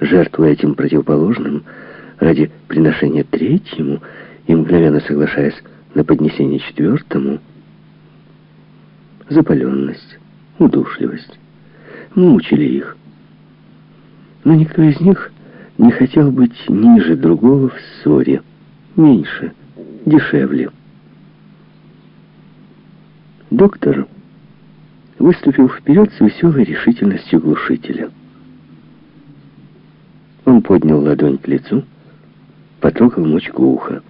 жертвуя этим противоположным ради приношения третьему и мгновенно соглашаясь на поднесение четвертому, запаленность, удушливость мучили их. Но никто из них не хотел быть ниже другого в ссоре, меньше, дешевле. Доктор выступил вперед с веселой решительностью глушителя. Он поднял ладонь к лицу, потрогал мочку уха.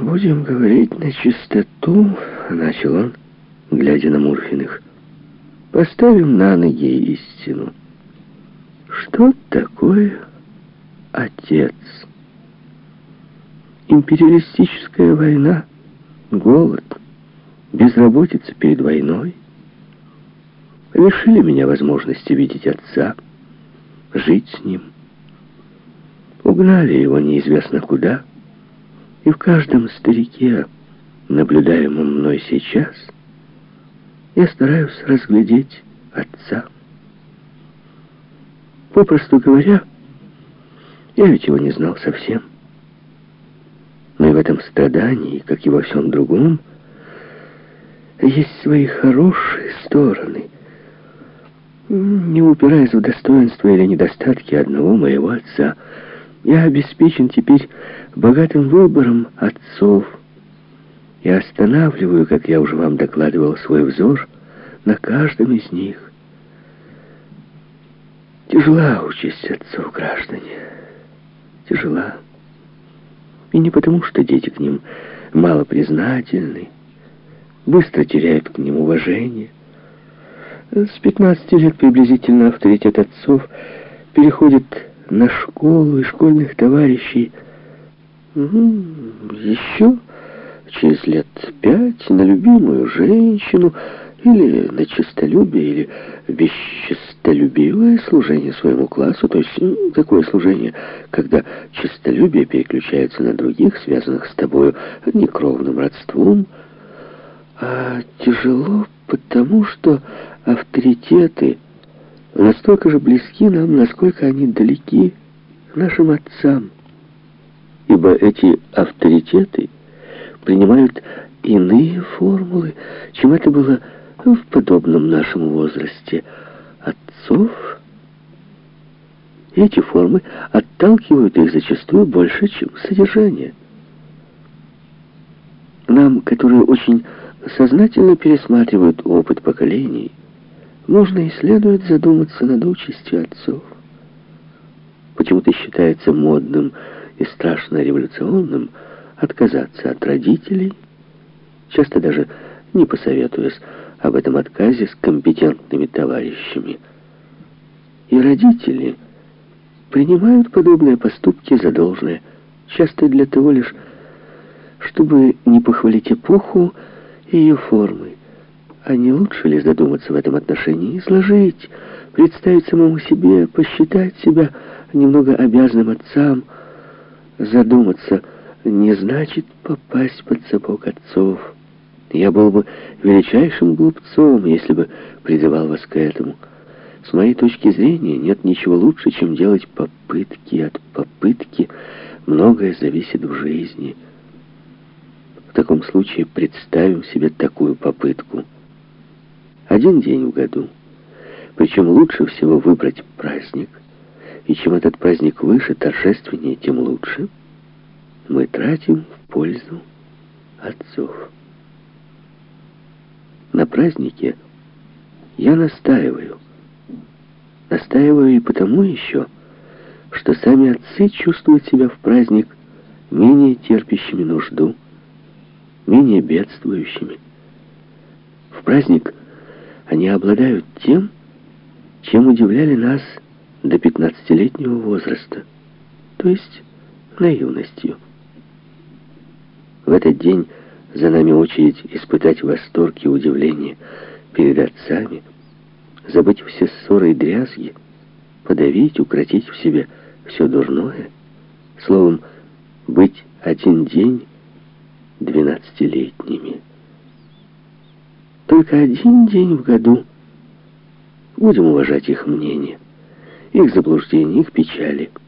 «Будем говорить на чистоту», — начал он, глядя на Мурфиных. «Поставим на ноги истину. Что такое отец? Империалистическая война, голод, безработица перед войной лишили меня возможности видеть отца, жить с ним. Угнали его неизвестно куда, и в каждом старике, наблюдаемом мной сейчас, я стараюсь разглядеть отца. Попросту говоря, я ведь его не знал совсем. Но и в этом страдании, как и во всем другом, есть свои хорошие стороны. Не упираясь в достоинства или недостатки одного моего отца, я обеспечен теперь богатым выбором отцов. Я останавливаю, как я уже вам докладывал, свой взор на каждом из них. Тяжела участь отцов, граждане. Тяжела. И не потому, что дети к ним мало признательны, быстро теряют к ним уважение. С 15 лет приблизительно авторитет отцов переходит на школу и школьных товарищей. Еще через лет пять на любимую женщину – или на честолюбие, или бесчестолюбивое служение своему классу, то есть ну, такое служение, когда честолюбие переключается на других, связанных с тобою некровным родством, а тяжело потому, что авторитеты настолько же близки нам, насколько они далеки нашим отцам. Ибо эти авторитеты принимают иные формулы, чем это было в подобном нашему возрасте отцов, эти формы отталкивают их зачастую больше, чем содержание. Нам, которые очень сознательно пересматривают опыт поколений, можно и следует задуматься над участью отцов. Почему-то считается модным и страшно революционным отказаться от родителей, часто даже не посоветуясь об этом отказе с компетентными товарищами. И родители принимают подобные поступки за должное, часто для того лишь, чтобы не похвалить эпоху и ее формы. А не лучше ли задуматься в этом отношении, изложить, представить самому себе, посчитать себя немного обязанным отцам, задуматься не значит попасть под сапог отцов, я был бы величайшим глупцом, если бы призывал вас к этому. С моей точки зрения, нет ничего лучше, чем делать попытки. От попытки многое зависит в жизни. В таком случае представим себе такую попытку. Один день в году. Причем лучше всего выбрать праздник. И чем этот праздник выше, торжественнее, тем лучше. Мы тратим в пользу отцов на празднике я настаиваю. Настаиваю и потому еще, что сами отцы чувствуют себя в праздник менее терпящими нужду, менее бедствующими. В праздник они обладают тем, чем удивляли нас до пятнадцатилетнего возраста, то есть наивностью. В этот день за нами очередь испытать восторг и удивление перед отцами, забыть все ссоры и дрязги, подавить, укротить в себе все дурное. Словом, быть один день двенадцатилетними. Только один день в году. Будем уважать их мнение. их заблуждений, их печали –